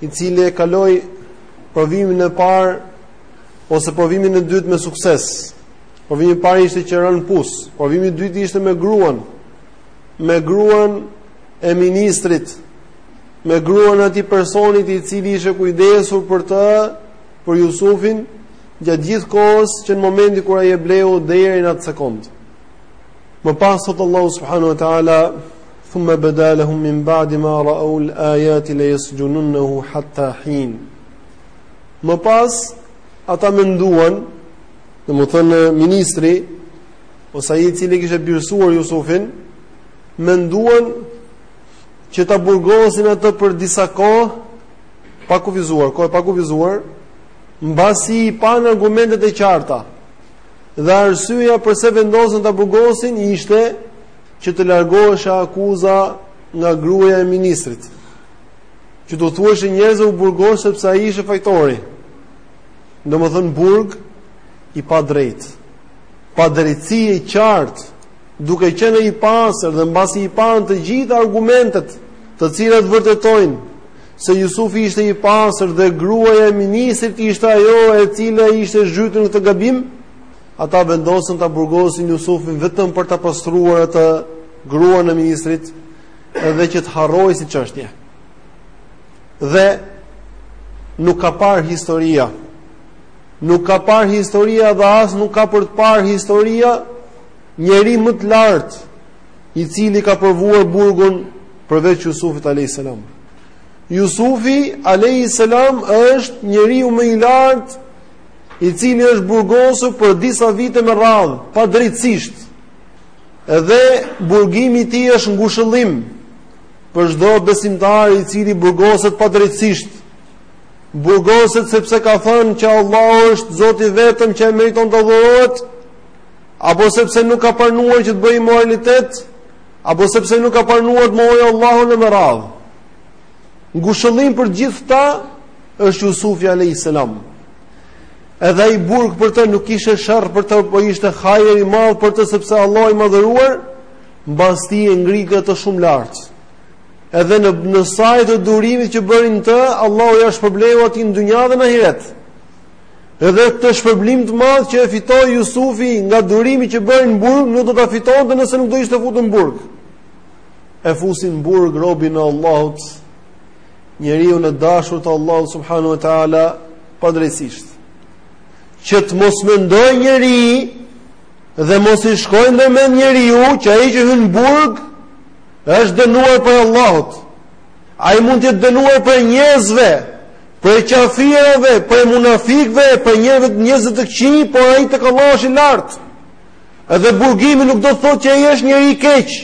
i cili e kaloi provimin e parë ose provimin e dytë me sukses. Provimi i parë ishte që ra në pus, provimi i dytë ishte me gruan, me gruan e ministrit, me gruan e atij personit i cili ishte kujdesur për të, për Jusufin, gjatë gjithë kohës që në momentin kur ai e bleu deri në atë sekond. Më pas thotë Allahu subhanahu wa taala thumma badalahum min ba'di ma ra'u al-ayati la yasjununahu hatta hin. Më pas ata menduan, domethënë ministri ose ai i cili kishte birësuar Jusufin, menduan që ta burgosin atë për disa kohë të pakufizuar, kohë të pakufizuar, mbasi i panë argumentet e qarta. dhe arsyeja përse vendosën ta burgosin ishte që të largoheshe akuza nga gruaja e ministrit. Që t'u thuheshe njerëzve u burgos sepse ai ishte fajtori. Domethënë burg i padrejtë. Padrejtësi e qartë, duke qenë i pastër dhe mbasi i panë të gjitha argumentet, të cilat vërtetojnë se Jusufi ishte i pastër dhe gruaja e ministrit ishte ajo e cila ishte zhytur në këtë gabim, ata vendosën ta burgosin Jusufin vetëm për ta pastruar atë gruan e ministrit dhe që të harrohet si çështje. Dhe nuk ka parë historia. Nuk ka parë historia dhe as nuk ka për të parë historia njeri më të lartë i cili ka provuar burgun përveç Jusufit alayhis salam. Jusufi alayhis salam është njeriu më i lartë i cili është burgosur për disa vite me radhë, padrejtësisht. Edhe burgimi i tij është ngushëllim për çdo besimtar i cili burgoset padrejtësisht. Burgoset sepse ka thënë që Allahu është Zoti i vetëm që e meriton të adhurohet apo sepse nuk ka pranuar që të bëjë imoralitet, apo sepse nuk ka pranuar të mohojë Allahun e me radhë. Ngushëllim për gjithë ta është Jusufi alayhis salam. Edhe ai burg për të nuk ishte sherr për të, po ishte hajër i madh për të sepse Allahu i madhëruar mbas tij e ngriti atë shumë lart. Edhe në në sajë të durimit që bëri në të, Allahu ia shpërbleu atij në dynja dhe në ahiret. Edhe këtë shpërblim të madh që e fitoi Jusufi nga durimi që bëri në burg, nuk do ta fitonte nëse nuk do ishte futur në burg. E fusin në burg robin e Allahut, njeriun e dashur të Allahut subhanahu wa taala, padrejtësisht. Që të mos mendojë njeri dhe mos i shkojë ndër mend njeriu që ai që hyn në burg është dënuar prej Allahut. Ai mund të jetë dënuar prej njerëzve, Prej qafirave, prej munafikëve, prej njerëzve, njerëzve të këqij, por ai tek Allahu është i lartë. Edhe burgimi nuk do të thotë që ai është njeri i keq.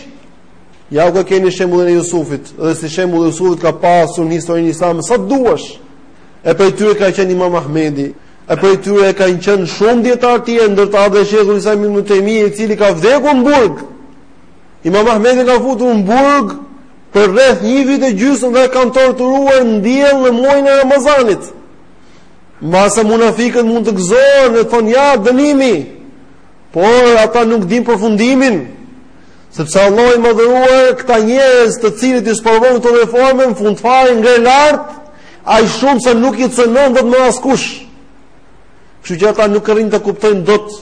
Ja ku e keni shembullin e Jusufit, dhe si shembulli i Jusufit ka pasur në historinë e Islamit sa të duash. E prej tyre ka qenë Imam Ahmedi, e prej tyre kanë qenë shumë dijetarë të tjerë, ndër ta edhe Sheikhul Islam Ibn Taymi, i cili ka vdekur në burg. Imam Ahmedin e kanë futur në burg Për rreth një vit e gjysmë dhe e kanë torturuar në diell në muajin e Ramazanit. Mbase munafikët mund të gëzohen e thonë, ja, dënimi, por ata nuk e dinë përfundimin, sepse Allahu i madhëruar këta njerëz të cilët i sprovon në këtë formë në fund fare i ngre lart, aq shumë sa nuk i cënon dot më askush. Kështu që ata nuk arrijnë ta kuptojnë dot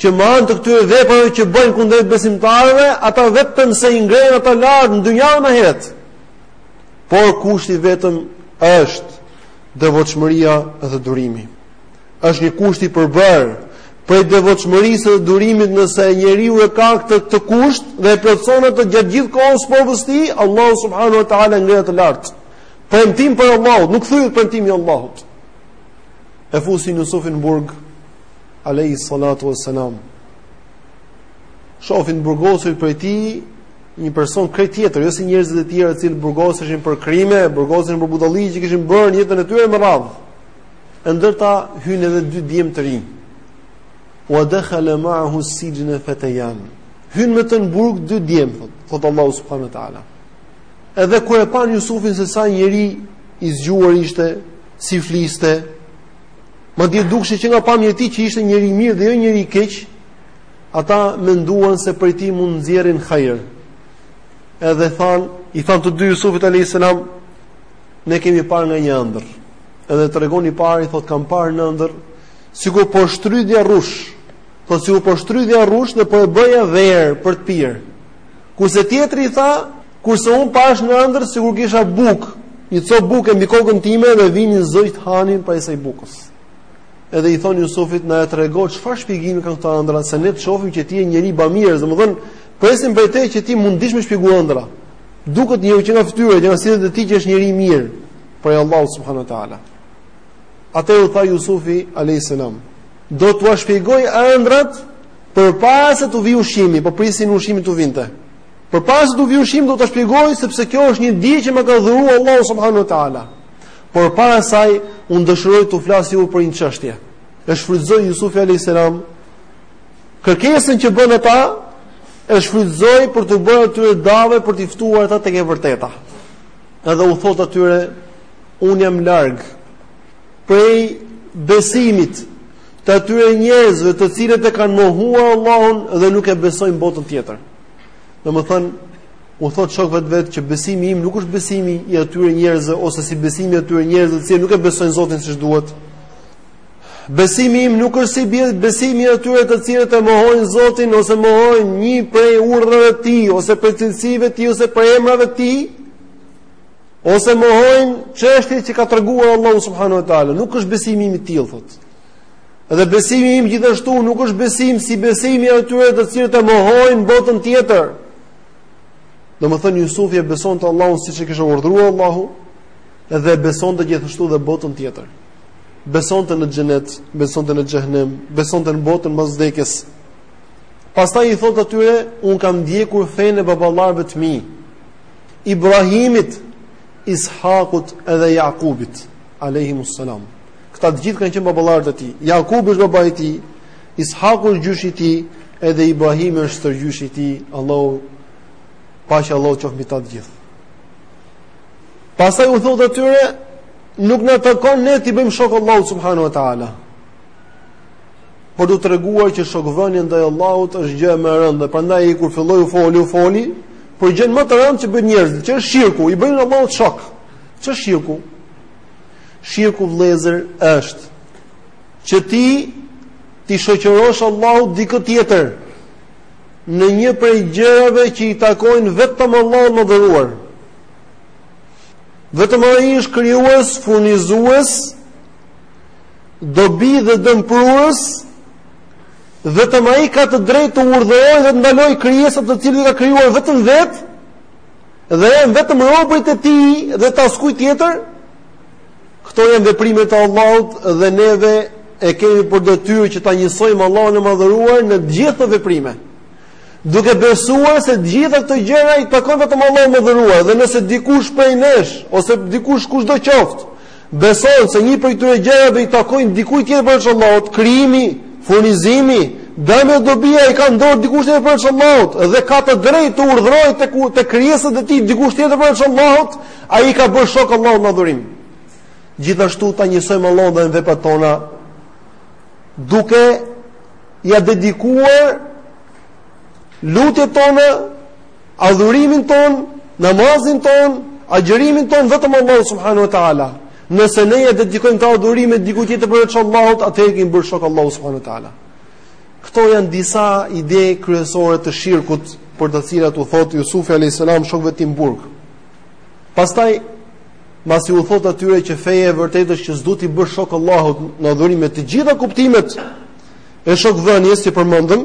që me anë të këtyre veprave që bëjnë kundrejt besimtarëve, ata vetëm se i ngrenë ata lart në dynja e ahiret. Por kushti vetëm është devotshmëria dhe durimi. Është një kusht i përbërë prej devotshmërisë dhe durimit nëse njeriu e ka këtë kusht dhe e plotëson atë gjatë gjithë kohës së sprovës së tij, Allahu subhanahu wa taala e ngre atë lart. Premtim prej Allahut, nuk thyhet premtimi i Allahut. e fusin Jusufin në burg alayhi salatu wassalam shofin të burgosurit prej tij një person krejt tjetër jo si njerëzit e tjerë të cilët burgoseshin për krime burgoseshin për budallallëqe që kishin bërë në jetën e tyre me radhë e ndër ta hyjnë edhe dy djem të rinj wa dakhala ma'ahu sijna fatayan hynë me të në burg dy djem thotë Allahu subhanahu wa taala Edhe kur e panë Jusufin se sa njeri i zgjuar ishte, si fliste, madje dukej që nga pamja e tij që ishte njeri i mirë dhe jo njeri i keq, ata menduan se prej tij mund të nxjerrin hajr. Edhe thanë, i thanë të dy Jusufit a.s. Ne kemi parë nga një ëndërr. Edhe tregon i pari, i thotë kam parë në ëndërr, sikur po shtrydhja rrush, thotë sikur po shtrydhja rrush dhe po e bëja verë për të pirë. Kurse tjetri i tha, Kurse unë pash në ëndrr sikur kisha bukë, një copë buke mbi kokën time dhe vinin zogjt hanin prej asaj bukës. Edhe i thon Jusufit na e trego çfarë shpjegimi kanë këto ëndra se ne të shohim që ti je njeri bamirës, domethënë presim prej teje që ti mund dish me shpjegu ëndra. Duket njeriu që nga fytyra, që nga sjellja e tij që është njeri i mirë për Allah subhanahu wa taala. Atëherë u tha Jusufi alayhis salam. Do t'ua shpjegoj ëndrat Përpara se t'u vijë ushqimi, po prisnin ushqimin t'u vinte. Përpara se t'u vijë ushqimi do ta shpjegoj sepse kjo është një dije që ma ka dhuruar Allahu subhanahu wa taala. Por para saj unë dëshiroj t'u flas ju për një çështje. E shfrytëzoi Jusufi alayhis salam kërkesën që bën ata, e shfrytëzoi për t'u bërë atyre dave për t'i ftuar ata tek e vërteta. Edhe u thot atyre, unë jam larg prej besimit të atyre njerëzve të cilët e kanë mohuar Allahun dhe nuk e besojnë botën tjetër. Domethënë, u thot shokëve të vet që besimi im nuk është besimi i atyre njerëzve ose si besimi i atyre njerëzve të cilët nuk e besojnë Zotin siç duhet. Besimi im nuk është si besimi i atyre të cilët e mohojnë Zotin ose mohojnë një prej urdhrave të tij ose prej cilësive të tij ose prej emrave të tij. Ose mohojnë çështjet që ka treguar Allahu subhanahu wa taala, nuk është besimi im i tillë thotë. Dhe besimi im gjithashtu nuk është besim si besimi i atyre të cilët e mohojnë botën tjetër. Domethënë Jusufi e besonte Allahun siç e kishte urdhëruar Allahu dhe besonte gjithashtu dhe botën tjetër. Besonte në xhenet, besonte në xhehenem, besonte në botën mas vdekjes. Pastaj i thotë atyre, un kam ndjekur fenë e baballarëve të mi. Ibrahimit, Ishakut edhe Jakubit, alejhimus salam. Këta të gjithë kanë qenë baballarët e tij. Jakubi është babai i tij, Ishaku është gjyshi i tij, edhe Ibrahimi është stërgjyshi i tij. Allahu paqja e Allahut qoftë mbi ta të gjithë. Pastaj u thotë atyre, nuk na takon ne t'i bëjmë shok Allahut subhanahu wa taala. për t'u treguar që shokëvënia ndaj Allahut është gjëja më e rëndë dhe prandaj ai kur filloi u foli, u foli për gjënë më të rëndë që bëjnë njerëzit, që është shirku, i bëjnë Allahut shok. Ç'është shirku? Shirku vëllëzer është që ti t'i shoqërosh Allahut dikë tjetër në një prej gjërave që i takojnë vetëm Allahut të madhëruar. Vetëm ai është krijues, furnizues Dobi dhe dëmprurës, vetëm ai ka të drejtë të urdhërojë dhe të ndalojë krijesat të cilët i ka krijuar vetëm vetë, dhe janë vetëm robërit e tij dhe të askujt tjetër, këto janë veprime të Allahut dhe neve e kemi për detyrë që ta njësojmë Allahun e madhëruar në të gjitha këto veprime. Duke besuar se të gjitha këto gjëra i takojnë vetëm Allahut e madhëruar dhe nëse dikush prej nesh ose dikush kushdo qoftë Beson se një prej këtyre gjërave i takojnë dikujt tjetër përveç Allahut, krijimi, furnizimi, dëmi dhe dobia i ka në dorë dikush tjetër përveç Allahut dhe ka të drejtë të urdhërojë te krijesat e tij dikush tjetër përveç Allahut, ai i ka bërë shok Allahut në adhurim. Gjithashtu ta njësojmë Allahun dhe në veprat tona duke ja dedikuar lutjet tona Adhurimin tonë, namazin tonë, agjërimin tonë vetëm Allahu subhanahu wa taala. Nëse ne ja dedikojmë këto adhurime dikujt tjetër përveç Allahut, atëherë i kemi bërë shok Allahu subhanahu wa taala. Këto janë disa ide kryesore të shirkut për të cilat u thot Yusufi alayhis salam shokëve të tij në burg. Pastaj masi u thot atyre që feja e vërtetë është që s'do t'i bësh shok Allahut në adhurim me të gjitha kuptimet e shokdhënies që përmendëm,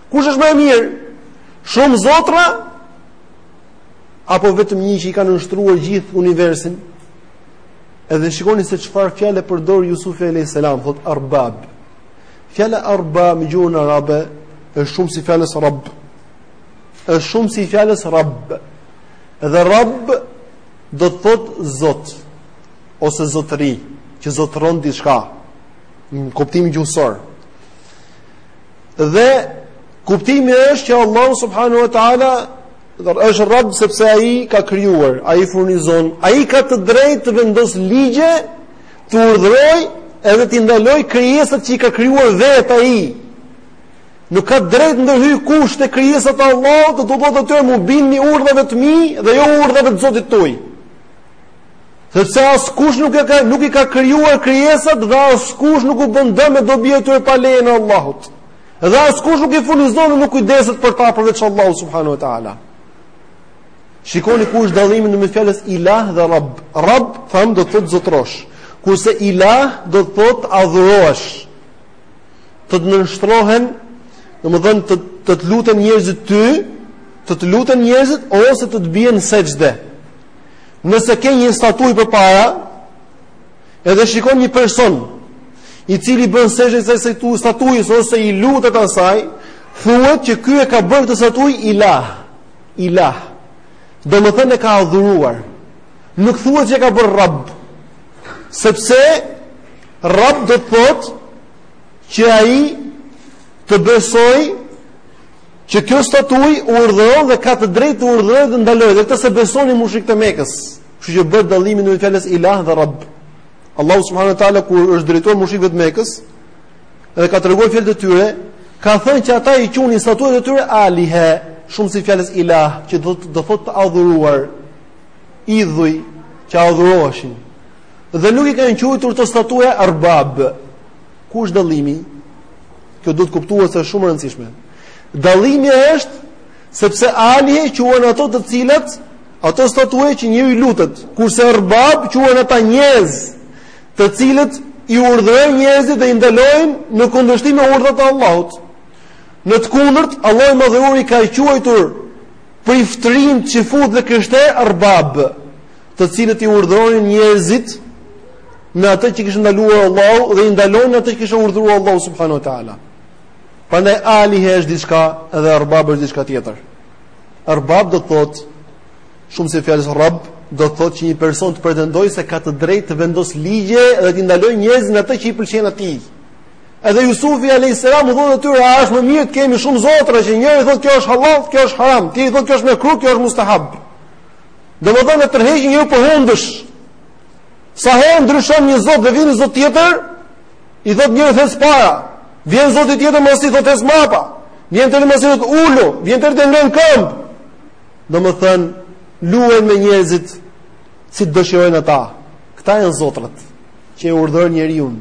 Kush është më e mirë? Shumë zotra apo vetëm një që i ka nënshtruar gjithë universin? Edhe shikoni se çfarë fjalë përdor Yusufi alayhis salam, thot arbab. Fjala arbab në gjuhën arabe është shumësi i fjalës rabb. Është shumësi i fjalës rabb. Dhe rabb do të thot zot ose zotëri, që zotëron diçka në kuptimin gjuhësor. Dhe kuptimi është që Allahu subhanahu wa taala është Rabb sepse ai ka krijuar, ai furnizon, ai ka të drejtë të vendos ligje, të urdhërojë edhe të ndalojë krijesat që i ka krijuar vetë ai. Nuk ka drejt ndërhyjë kush te krijesat e Allahut, dhe t'u thotë atyre m'u bindni urdhave të mi dhe jo urdhave të Zotit tuaj. Sepse askush nuk e ka nuk i ka krijuar krijesat dhe askush nuk u bën dëm e dobi atyre pa lejen e Allahut. Dhe askush nuk i furnizon dhe nuk kujdeset për ta përveç Allahu subhanahu wa taala. Shikoni ku është dallimi ndërmjet fjalës ilah dhe rabb. Rabb thamë do të thotë zotërosh. Kurse ilah do të thotë adhurohesh. Të të nënshtrohen, domethënë të të, të luten njerëzit ty, të të luten njerëzit ose të të bien sexhde. Nëse ke një statujë përpara, edhe shikon një person, i cili bën sexhde statujës, ose i lutet asaj, thuhet që ky e ka bërë këtë statujë ilah, ilah, domethënë e ka adhuruar, nuk thuhet që e ka bërë rab, sepse rab do të thotë që ai të besojë Që kjo statujë u urdhëron dhe ka të drejtë të urdhërojë dhe ndalojë, dhe këtë s'e besonin mushrikët e Mekës. Kështu që bëhet dallimi ndër fjalës ilah dhe rabb. Allahu subhanahu wa taala kur u është drejtuar mushrikëve të Mekës, dhe ka treguar fjalët e tyre, ka thënë që ata i quanin statujat e tyre alihe, shumësi i fjalës ilah, që do të thotë të adhuruar, idhuj që adhuroheshin. Dhe nuk i kanë quajtur këto statuja arbab. Ku është dallimi? Kjo duhet kuptuar se është shumë e rëndësishme. Dallimi është sepse alihe quhen ato të cilat ato statuja që njeriu lutet, kurse arbab quhen ata njerëz të cilët i urdhërojnë njerëzit dhe i ndalojnë në kundërshtim me urdhrat e Allahut. Në të kundërt, Allahu i Madhëruar i ka quajtur priftërinjtë çifutë dhe krishterë arbab. të cilët i urdhëronin njerëzit në atë që kishte ndaluar Allahu dhe i ndalonin atë që kishte urdhëruar Allahu subhanahu wa taala. Prandaj alihe është diçka dhe Arbab është diçka tjetër. Arbab do të thotë shumësi i fjalës Rabb do të thotë që një person të pretendojë se ka të drejtë të vendosë ligje dhe të ndalojë njerëzit në atë që i pëlqen atij. Edhe Yusufi alayhis salam u thotë atyre, "A është më mirë të kemi shumë zotra që njëri thotë kjo është halal, kjo është haram, tjetri thotë kjo është mekruh, kjo është mustahab." Domethënë e tërheq një për hundësh. Sa herë ndryshon një zot dhe vjen një zot tjetër, i thotë njeriut ec para, vjen zoti tjetër, mos, i thotë, ec mbrapa, vjen tjetri, mos, i thotë, ulu, vjen tjetri, ngrihu në këmbë. Domethënë, luajnë me njerëzit, si të dëshirojnë ata. Këta janë zotrat, që e urdhërojnë njeriun.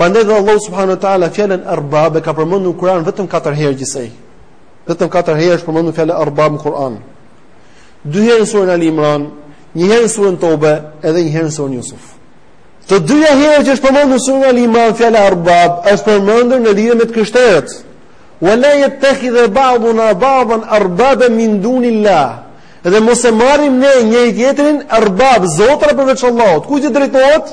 Prandaj dhe Allahu subhanahu wa taala fjalën arbab e ka përmendur në Kur'an vetëm 4 herë gjithsej. Vetëm 4 herë është përmendur fjala arbab në Kur'an. Dy herë në surën Ali Imran, një herë në surën Tobe, edhe një herë në surën Yusuf. Të dyja herë që është përmendur në surën Ali Imran fjala arbab, është përmendur në lidhje me të krishterët. Wa la yattakhidha ba'duna ba'dan arbaba min dunillah. Dhe mos e marrim ne njëri tjetrin arbab, zotra përveç Allahut. Kujt i drejtohet?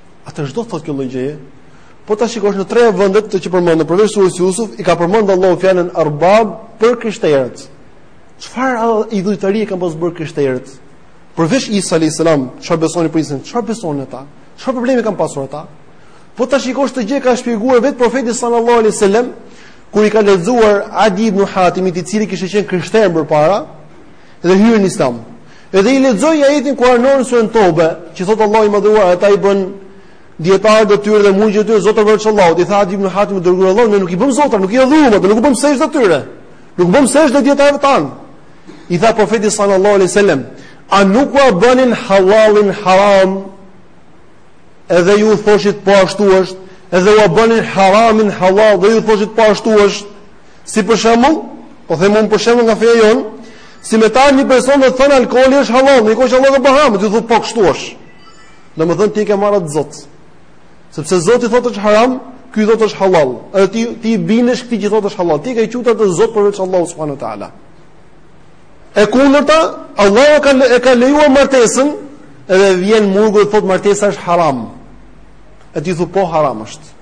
Atëherë ç'do të thotë kjo lloj gjëje? Po ta shikosh në tre vendet që përmendëm përveç surës Yusuf, i ka përmendur Allahu fjalën Arbab për krishterët. Çfarë idhujtarie kanë pas bërë krishterët? Përveç Isa alayhis salam, çfarë besonin për Isën? Çfarë besonin ata? Çfarë problemi kanë pasur ata? Po ta shikosh këtë gjë e ka shpjeguar vetë profeti sallallahu alaihi wasallam kur i ka lexuar Adi ibn Hatimit, i cili kishte qenë krishterë më parë dhe hyrë në Islam. Edhe i lexoi ajetin kuranor në suren Tobe, që thot Allahu i madhëruar, ata i bën dijetarët e tyre dhe murgjit e tyre zotra veç Allahut. I tha Adi ibn Hatim i dërguar i Allahut, ne nuk i bëm zotra, nuk i adhuruam ata, nuk u bëm sexhde atyre. Nuk u bëm sexhde dijetarëve tan. I tha profeti sallallahu alaihi wasallam, a nuk u bënin halalin haram? Edhe ju thoshit po ashtu është, edhe u bënin haramin halal dhe ju thoshit po ashtu është. Si për shembull, po them unë për shembull nga feja jon, si me tha një person do të thonë alkooli është halal, në kohë që Allahu e ka bërë haram, ti thua po kështu është. Domethënë ti e ke marrë atë Zot. Sepse Zoti thotë është haram, ky thotë është halal. Edhe ti ti i bindesh këtij që thotë është halal. Ti ke qenë atë Zot përveç Allahut subhanehu ue teala. E kundërta, Allahu ka e ka lejuar martesën, edhe vjen murgu dhe thotë martesa është haram. E ti thotë po haram është.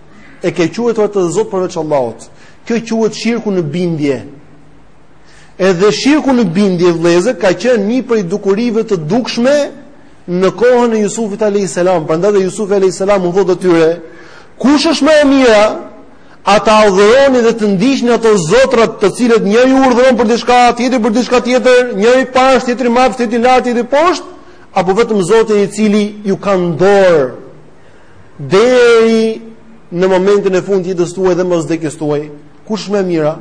E ke quajtur atë Zot përveç Allahut. Kjo quhet shirku në bindje. Edhe shirku në bindje vëllezër ka qenë një prej dukurive të dukshme në kohën e Jusufit alayhis salam. Prandaj dhe Jusufi alayhis salam u thotë atyre, kush është më e mira? A të adhuroni dhe të ndiqni ato zotra të cilët njëri ju urdhëron për diçka, tjetri për diçka tjetër, njëri prap, tjetri mbar, tjetri lart, tjetri poshtë, apo vetëm Zotin i cili ju ka në dorë deri në momentin e fundit të jetës tuaj dhe mas vdekjes tuaj, kush është më e mira?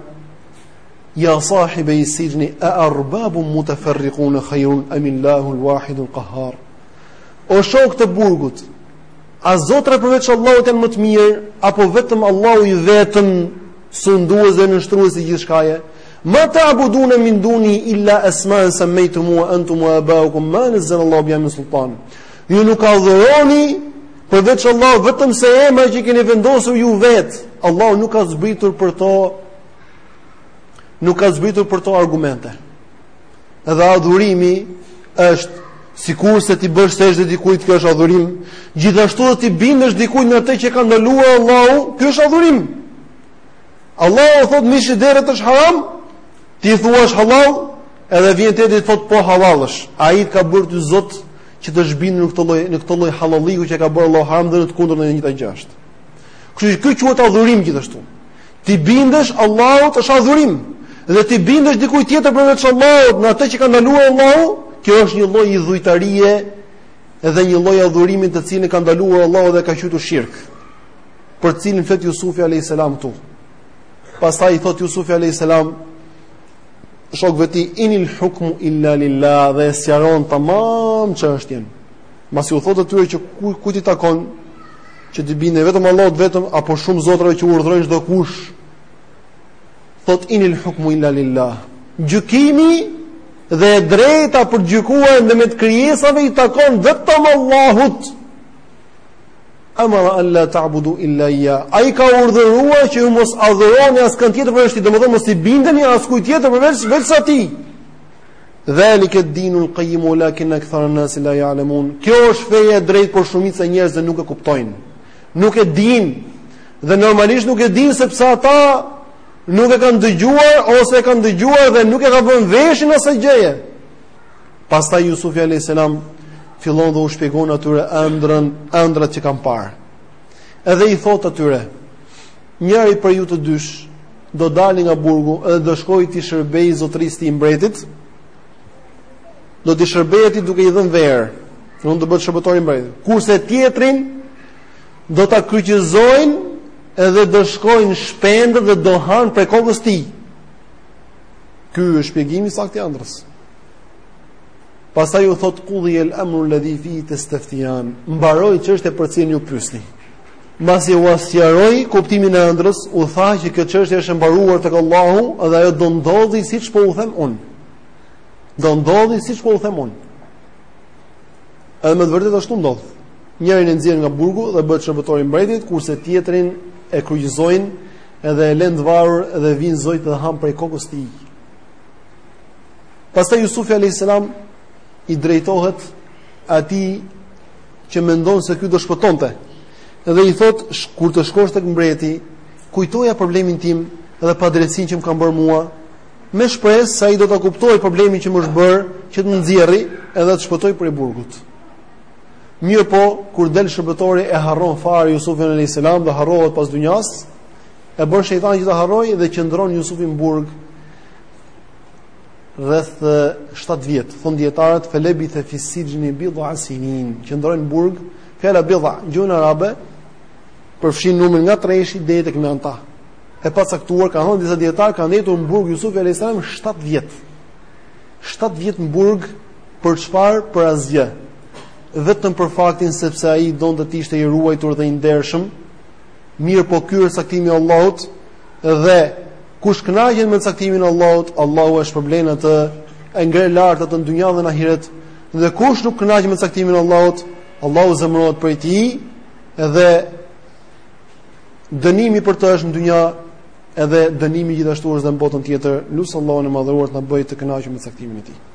Ja sahibayi sijni a arbabun mutafarriqun khayrun amillahu alwahid alqahar. O shokë të burgut, a zotra përveç Allahut janë më të mirë apo vetëm Allahu i vetëm sundues dhe nënshtrues i gjithçkaje? Ma ta abudune min duni illa esmaen semmejtumuha entum ue abaukum ma enzelallahu biha min sultan. Ju nuk adhuroni përveç Allahut vetëm se emra që keni vendosur ju vet. Allahu nuk ka zbritur për to nuk ka zbritur për to argumente. Edhe adhurimi është sikur se t'i bësh sexhde dikujt kjo është adhurim, gjithashtu dhe t'i bindesh dikujt në atë që ka ndaluar Allahu, kjo është adhurim. Allahu thot mishi i derrit është haram, ti thuash halal, edhe vjen tjetri thot po halal është. Ai të ka bërë ty Zot që t'u bind në këtë lloj në këtë lloj hallalliku që ka bërë Allahu haram dhe në të kundërtën e njëjta gjë është. Kështu që ky quhet adhurim gjithashtu. T'i bindesh Allahut është adhurim dhe t'i bindesh dikujt tjetër përveç Allahut në atë që ka ndaluar Allahu, kjo është një lloj idhujtarie dhe një lloj adhurimi të cilin e ka ndaluar Allahu dhe e ka quajtur shirk. Për të cilin flet Yusufi alayhis salam këtu. Pastaj i thot Yusufi alayhis salam shokëve të tij inil hukmu illa lillah dhe e sqaron tamam çështjen. Masi u thotë atyre që ku ku t'i takon që të bindet vetëm Allahut vetëm apo shumë zotrave që urdhërojnë çdo kush. Thot inil hukmu illa lillah. Gjykimi dhe e drejta për gjykuar ndërmjet krijesave i takon vetëm Allahut. Amara an la ta'budu illa iyya. Ai ka urdhëruar që ju mos adhuroni askënd tjetër përveç tij, domethënë mos i bindeni askujt tjetër përveç se atij. Dhalika ad-dinul qayyim walakin akthara an-nas la ya'lamun. Kjo është feja e drejtë por shumica e njerëzve nuk e kuptojnë. Nuk e dinë dhe normalisht nuk e dinë sepse ata nuk e kanë dëgjuar ose e kanë dëgjuar dhe nuk e kanë vënë veshin asaj gjëje. Pastaj Jusufi alayhis salam fillon dhe u shpjegon atyre ëndrrën, ëndrrat që kanë parë. Edhe i thotë atyre: "Njëri prej ju të dysh do dalë nga burgu dhe do shkojë t'i shërbejë zotërisë tij, mbretit. Do t'i shërbejë atij duke i dhënë verë, do të bëhet shërbëtor i mbretit. Kurse tjetrin do ta kryqëzojnë edhe do shkojnë shpendët dhe do hanë prej kokës tij." Ky është shpjegimi i saktë i ëndrrës. Pastaj u thot kudhi el amru alladhi fi tastaftiyan. Mbaroi çështja për cilën ju pyesni. Mbasi u sqaroi kuptimin e ëndrrës, u tha që kjo çështje është e mbaruar tek Allahu dhe ajo do ndodhi siç po u them unë. Do ndodhi siç po u them unë. Edhe me të vërtetë ashtu ndodh. Njërin e nxjerrin nga burgu dhe bëhet shërbëtori mbretit, kurse tjetrin e kryqëzojnë edhe e lënë të varur dhe vijnë zojtë dhe hanë prej kokës të tij. Pastaj Jusufi alayhis salam i drejtohet atij që mendon se ky do shpëtonte. Dhe i thot, kur të shkosh tek mbreti, kujtoja problemin tim dhe padrejtësinë që më kanë bërë mua, me shpresë se ai do ta kuptojë problemin që më është bërë, që të më nxjerrë edhe të shpëtoj prej burgut. Mirpo kur del shërbëtori e harron fare Jusufin alayhis salam dhe harrohet pas dynjas, e bën shejtani që ta harrojë dhe qëndron Jusufi në burg rreth 7 vjet. Thon dijetarët felebithe fisijni bidha sinin, qëndron në burg, fjala bidha në gjuhën arabe përfshin numrin nga treshi deri tek nënta. E pacaktuar, kanë thënë disa dijetarë ka ndenjur në burg Jusufi alayhis salam 7 vjet. 7 vjet në burg Për çfarë? Për asgjë. Vetëm për faktin sepse ai donte të ishte i ruajtur dhe i ndershëm. Mirpo ky është caktimi i Allahut dhe kush kënaqet me caktimin e Allahut, Allahu e shpërblen atë, e ngre lart atë në dynjë dhe në ahiret. Dhe kush nuk kënaqet me caktimin e Allahut, Allahu zemërohet prej tij dhe dënimi për të është në dynjë edhe dënimi gjithashtu është dhe në botën tjetër. Lus Allahun e madhëruar të na bëjë të kënaqur me caktimin e tij.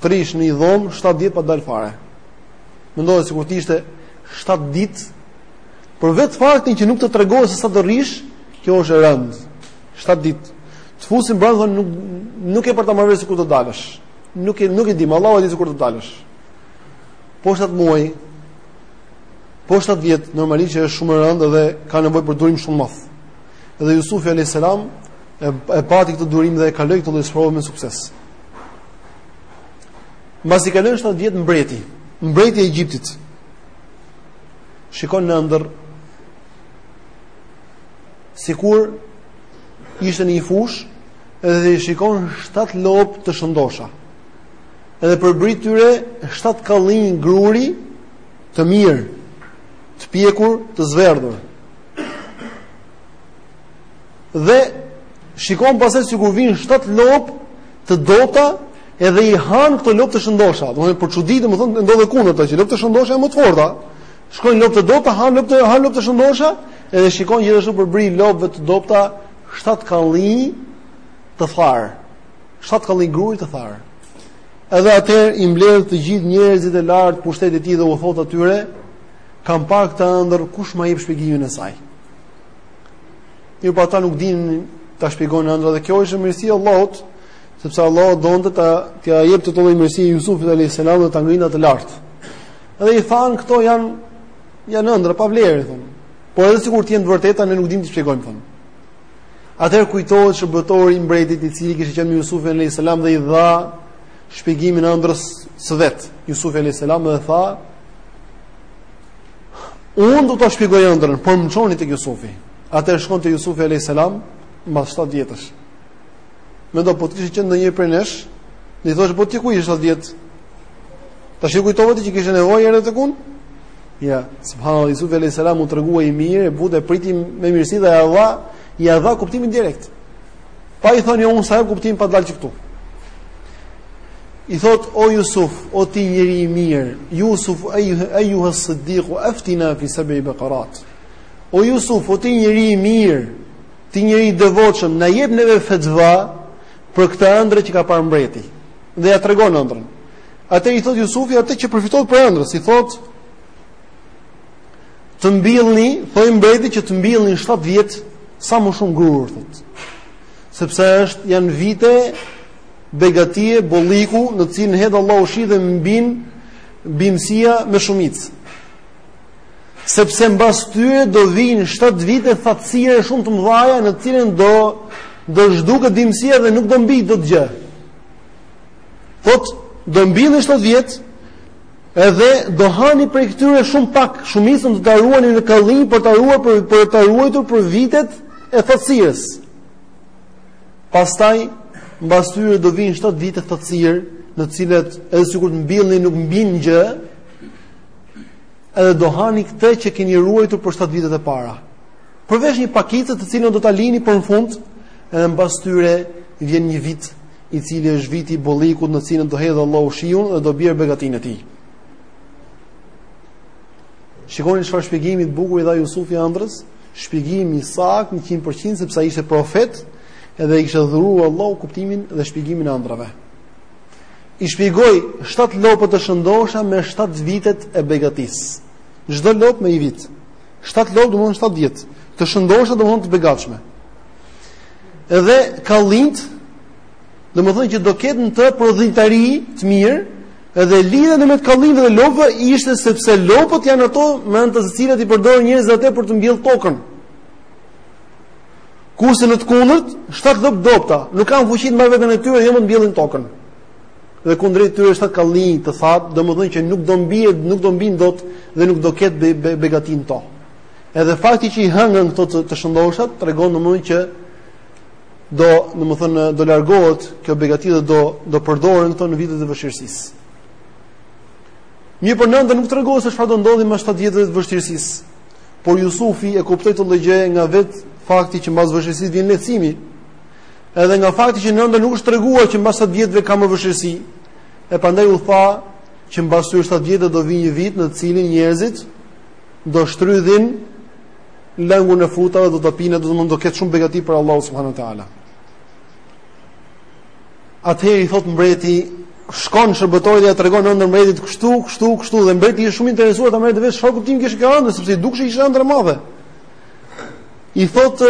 Të rrish në një dhomë 7 vjet pa dal fare. Mendoje sikur të ishte 7 ditë për vetë faktin që nuk të tregohet se sa do rrish, kjo është e rëndë. 7 ditë. Të fusin brenda thonë nuk nuk e për ta marrë se kur të dalësh. Nuk e nuk e di, Allahu e di se kur të dalësh. Po 7 muaj. Po 7 vjet normalisht që është shumë e rëndë dhe ka nevojë për durim shumë të madh. Dhe Jusufi alayhis salam e, e pati këtë durim dhe e kaloi këtë lloj sprove me sukses. Mbas i kalojnë 7 vjet mbreti, mbreti i Egjiptit. Shikon në ëndërr sikur ishte në një fushë dhe i shikon 7 lopë të shëndosha. Edhe përbri tyre 7 kallinj gruri të mirë, të pjekur, të zverdhur. dhe shikon pastaj sikur vijnë shtatë lopë të dobëta edhe i hanë këto lopë të shëndosha. Domethënë për çudi domethënë ndodh e kundërta që lopët e shëndosha janë më të forta. Shkojnë lopët e dobëta, hanë lopët e hanë lopët e shëndosha, edhe shikon gjithashtu përbri lopëve të dobëta shtatë kallinj të tharë. Shtatë kallinj gruri të tharë. Edhe atëherë i mbledh të gjithë njerëzit e lartë të pushtetit të tij dhe u thotë atyre, kam parë këtë ëndërr kush më jep shpjegimin e saj. Mirëpo ata nuk dinin ta shpjegonin ëndrrën dhe kjo është mirësia e Allahut, sepse Allahu donte ta t'ia ja jepte këtë lloj mirësi Jusufit alayhis salam dhe ta ngrinte atë lart. Dhe i thanë këto janë janë ëndrra pa vlerë thon. Po edhe sikur të jenë të vërteta ne nuk dimë t'i shpjegojmë thon. Atëherë kujtohet shërbëtori i mbretit i cili kishte qenë me Jusufin alayhis salam dhe i dha shpjegimin e ëndrrës së vet. Jusufi alayhis salam dhe tha Unë do ta shpjegoj ëndrrën, por më çoni tek Jusufi. Atëherë shkon te Jusufi a.s. mbas 7 vjetësh. Mendo, po të kishte qenë ndonjë prej nesh, do t'i thoshte, po ti ku ishe 7 vjetë? Tash u kujtove ti që kishe nevojë erdhe tek unë? Ja, subhanallah Jusufi a.s. u tregua i mirë, i butë e priti me mirësi dhe e dha, ia dha kuptimin direkt. Pa i thënë jo unë s'ta jap kuptimin pa dalë që këtu. I thot o Yusuf, o ti njeri i mirë, Yusuf ayyuha as-siddiq aftina fi sab'i baqarat. O Yusuf, o ti njeri i mirë, ti njeri i devotshëm, na jep neve fetva për këtë ëndrrë që ka parë mbreti. Dhe ia tregon ëndrrën. Atëherë i thot Yusufi atë që përfiton për ëndrrën, si thot të mbillni, thoi mbreti që të mbillni 7 vjet sa më shumë grurë, thot. Sepse është janë vite begatie, bolliku në të cilin hedh Allahu shi dhe mbin bimësia me shumicë. Sepse mbas tyre do vijnë 7 vite thatësire shumë të mëdha në të cilin do do zhduket bimësia dhe nuk do mbi dot gjë. Thot do mbillni 7 vjet Edhe do hani prej këtyre shumë pak, shumicën do ta ruani në kallinj për ta ruar për për ta ruajtur për vitet e thatësirës. Pastaj mbas tyre do vinë 7 vite thatësire, në të cilat edhe sikur të mbillni nuk mbin gjë, edhe do hani këtë që keni ruajtur për 7 vitet e para. Përveç një pakicë të cilën do ta lini për në fund, edhe mbas tyre vjen një vit i cili është viti i bollikut në të cilin do hedhë Allahu shiun dhe do bjerë begatinë e tij. Shikoni çfarë shpjegimi të bukur i dha Jusufi andrës, shpjegim i saktë 100% sepse ai ishte profet edhe i kishte dhuru Allahu kuptimin dhe shpjegimin e ëndrrave. I shpjegoi 7 lopë të shëndosha me 7 vitet e begatisë. Çdo lopë me një vit. 7 lopë domethënë 7 vjet. Të shëndosha domethënë të begatshme. dhe kallinjtë, domethënë që do ketë në të prodhimtari të mirë, edhe lidhja ndërmjet kallinjve dhe lopëve ishte sepse lopët janë ato me anë të së cilat i përdorin njerëzit ato për të mbjellë tokën. Kurse në të kundërt, shtat lopë të dobëta, nuk kanë fuqi të mbajnë veten e tyre, jo më të mbjellin tokën. Dhe kundrejt tyre shtat kallinj të thatë, domethënë që nuk do mbijë, nuk do mbijnë dot dhe nuk do ketë begati në to. Edhe fakti që i hëngën këto të, të shëndoshat tregon domthonjë që do, domthonjë do largohet kjo begati dhe do do përdoren këto në vitet e vështirësisë. Mirëpo në ëndërr nuk tregohet se çfarë do ndodhi mbas 7 vjetëve të vështirësisë. Por Jusufi e kuptoi këtë gjë nga vetë fakti që mbas vështirësisë vjen lehtësimi. Edhe nga fakti që në ëndërr nuk është treguar që mbas 7 vjetëve ka më vështirësi. E prandaj u tha që mbas 7 vjetëve do vi një vit në të cilin njerëzit do shtrydhin lëngun e frutave do ta pinë do të mund të ketë shumë begati prej Allahu subhanahu wa taala. Atëherë i thot mbreti, shkon shërbëtori dhe ja tregon ëndrrën mbretit kështu, kështu, kështu dhe mbreti është shumë i interesuar ta merrte vesh çfarë kuptim kishte kjo ëndërr sepse dukej ishte ëndërr e madhe. I thot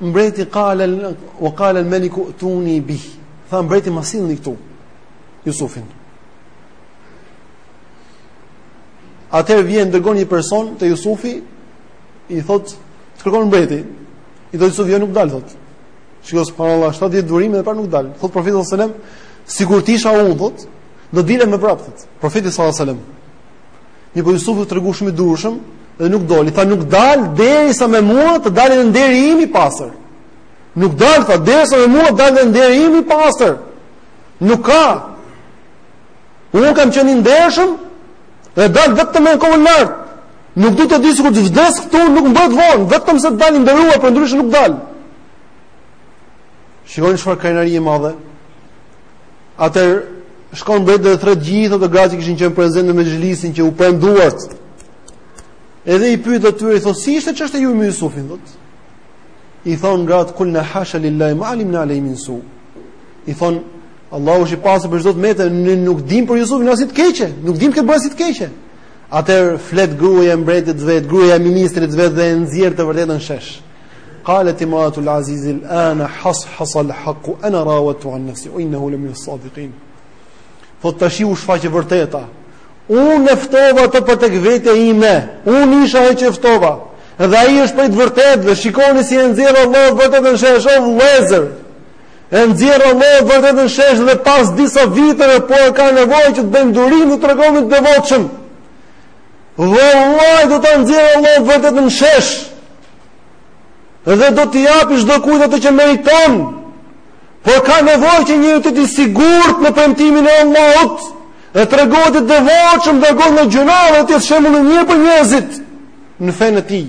mbreti qala wa qala al-maliku tuni bi. Tha mbreti ma sillni këtu Jusufin. Atëherë vjen dërgon një person te Jusufi, i thot, "Të kërkon mbreti." I thotë Jusufi, "Jo nuk dal thot." Shikoni subhanallah çfarë durimi dhe pra nuk dal. Thot profeti sallallahu alajhi wasallam, "Sikur të isha unë thot, do dilja me vrap." Profeti sallallahu alajhi wasallam. Një po Jusufi u tregu shumë i durueshëm dhe nuk doli. Tha nuk dal derisa me mua të dalë nderi im i pastër. Nuk dal tha derisa me mua të dalë nderi im i pastër. Nuk ka. Unë kam qenë i ndershëm dhe dal vetëm me kokën lart. Nuk dua të di sikur të vdes këtu, nuk më bëhet vonë, vetëm se të dal i nderuar, por ndryshe nuk dal. Shikoni çfarë krenari e madhe. Atëherë shkon mbreti dhe thërret gjithë ato gratë që kishin qenë prezente në mexhlisin që i prenë duart. Edhe i pyet atëherë i thotë si ishte çështja juaj me Jusufin thotë. I thon gratë kulna hasha lillahi ma alimna alayhi min su. I thon Allahu është i pastër prej çdo të mete, ne nuk dimë për Jusufin asnjë të keqe, nuk dimë të ketë bërë asnjë të keqe. Atëherë flet gruaja e mbretit vetë, gruaja e ministrit vetë dhe e nxjerr të vërtetën në shesh. Qalet imratul aziz al ana hashas al haq ana rawadtuhu an nafsihi wa innahu la min as-sadiqin. Po tash u shfaq e vërteta. Unë e ftova të për tek vetja ime. Unë isha ajo që e ftova. Dhe ai është prej të vërtetëve, shikoni si e nxjerr Allahu të vërtetën në shesh, o vëllezër. E nxjerr Allahu të vërtetën në shesh dhe pas disa viteve por ka nevojë që të bëjmë durim dhe të tregohemi të devotshëm. Vallahi do ta nxjerrë Allahu të vërtetën në shesh. Dhe do t'i japë çdokujt atë që meriton. Por ka nevojë që njeriu të jetë i sigurt në premtimin e Allahut, të tregohet i devotshëm të largohet nga gjynahet dhe të jetë shembull i mirë për njerëzit në fenë e tij.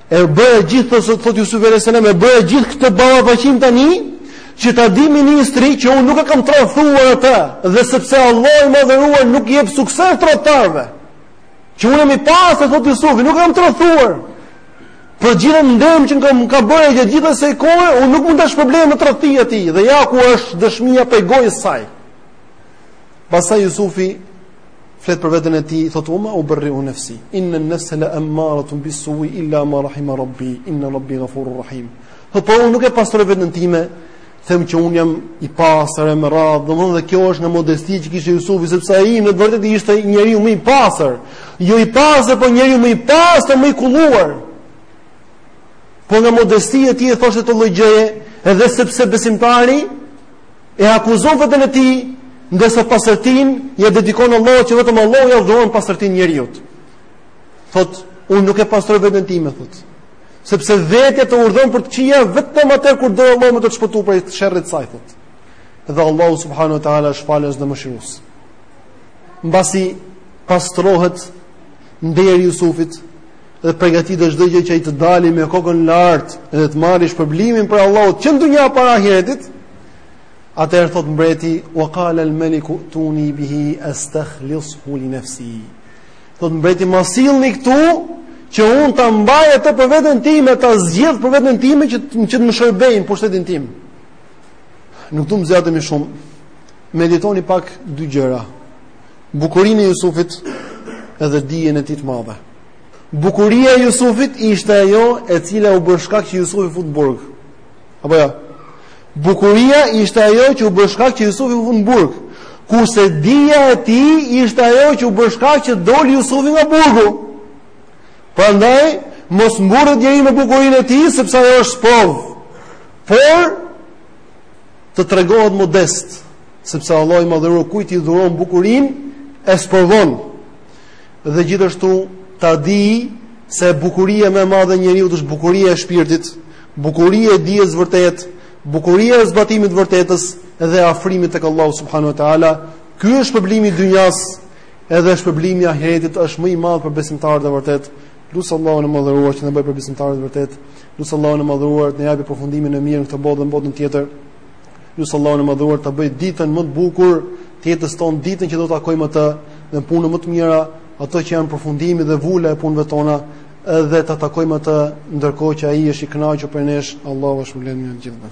E bëra gjithë këtë thotë Jusufi Alayhis Salam, e bëra gjithë këtë ballafaqim tani që ta di ministri që unë nuk e kam tradhtuar atë dhe sepse Allahu i madhëruar nuk i jep sukses tradhtarëve. Që unë më pas thotë Jusufi, nuk e kam tradhtuar. Për gjithë nderin që më ka bërë gjatë gjithë asaj kohe, unë nuk mund ta shpërblej me tradhti atij dhe ja ku është dëshmia prej gojës saj. Pastaj Jusufi flet për veten e tij thotë uma uberriu nefsi innan nafsa la amaratun bisui illa ma rahima rabbi inna rabbi ghafurur rahim po po unë nuk e pastroj veten time them që unë jam i pastër e me radhë domthon dhe kjo është nga modestia që kishte Jusufi sepse ai në vërtet ishte njeriu më i pastër jo i pastër po njeriu më i pastër më i kulluar po nga modestia e tij e thoshte këtë lloj gjëje edhe sepse besimtari E akuzon veten e tij, ndërsa pastërtin ja dedikon Allahut që vetëm Allahu ja dhuron pastërtin njeriut. Thot, unë nuk e pastroj veten time, thot. Sepse vetja të urdhon për të këqija vetëm atë kur do Allahu me të shpëtu prej sherrit të saj, thot. Dhe Allahu subhanahu wa taala është falës dhe mëshirues. Mbasi pastrohet nderi i Jusufit dhe përgatitet çdo gjë që ai të dali me kokën lartë dhe të marri shpërblimin prej Allahut që në dynja para ahiretit, Atëherë thot mbreti, "Wa qala al-maliku tuni bihi astakhlishu li nafsi." Thot mbreti, "Ma sillni këtu që un ta mbaj atë për veten time, ta zgjedh për veten time që që të më shërbejë në pushtetin tim." Nuk du të zgjatemi shumë. Meditoni pak dy gjëra. Bukurinë e Jusufit edhe dijen e tij të madhe. Bukuria e Jusufit ishte ajo e cila u bë shkak që Jusufi u fut në burg. Apo jo? Bukuria ishte ajo që u bë shkak që Jusufi u fut në burg. Kurse dija e tij ishte ajo që u bë shkak që doli Jusufi nga burgu. Prandaj mos mburret njeri me bukurinë e tij sepse ajo është sprovë. Por të tregohet modest, sepse Allahu i madhëruar kujt i dhuron bukurinë e sprovon. Dhe gjithashtu ta dijë se bukuria më e madhe e njeriut është bukuria e shpirtit, bukuria e dijes së vërtetë, bukuria e zbatimit të së vërtetës dhe afrimit tek Allahu subhanahu wa taala. Ky është shpërblimi i dynjas, edhe shpërblimi i ahiretit është më i madh për besimtarët e vërtetë. Lus Allahun e madhëruar që të na bëj prej besimtarëve të vërtetë. Lus Allahun e madhëruar të na japë përfundimin e mirë në këtë botë dhe në botën tjetër. Lus Allahun e Madhëruar ta bëjë ditën më të bukur të jetës tonë, ditën që do ta takojmë atë dhe punët më të mira, ato që janë përfundimi dhe vula e punëve tona, edhe ta takojmë atë ndërkohë që ai është i kënaqur prej nesh, Allahu ua shpërbleftë gjithve.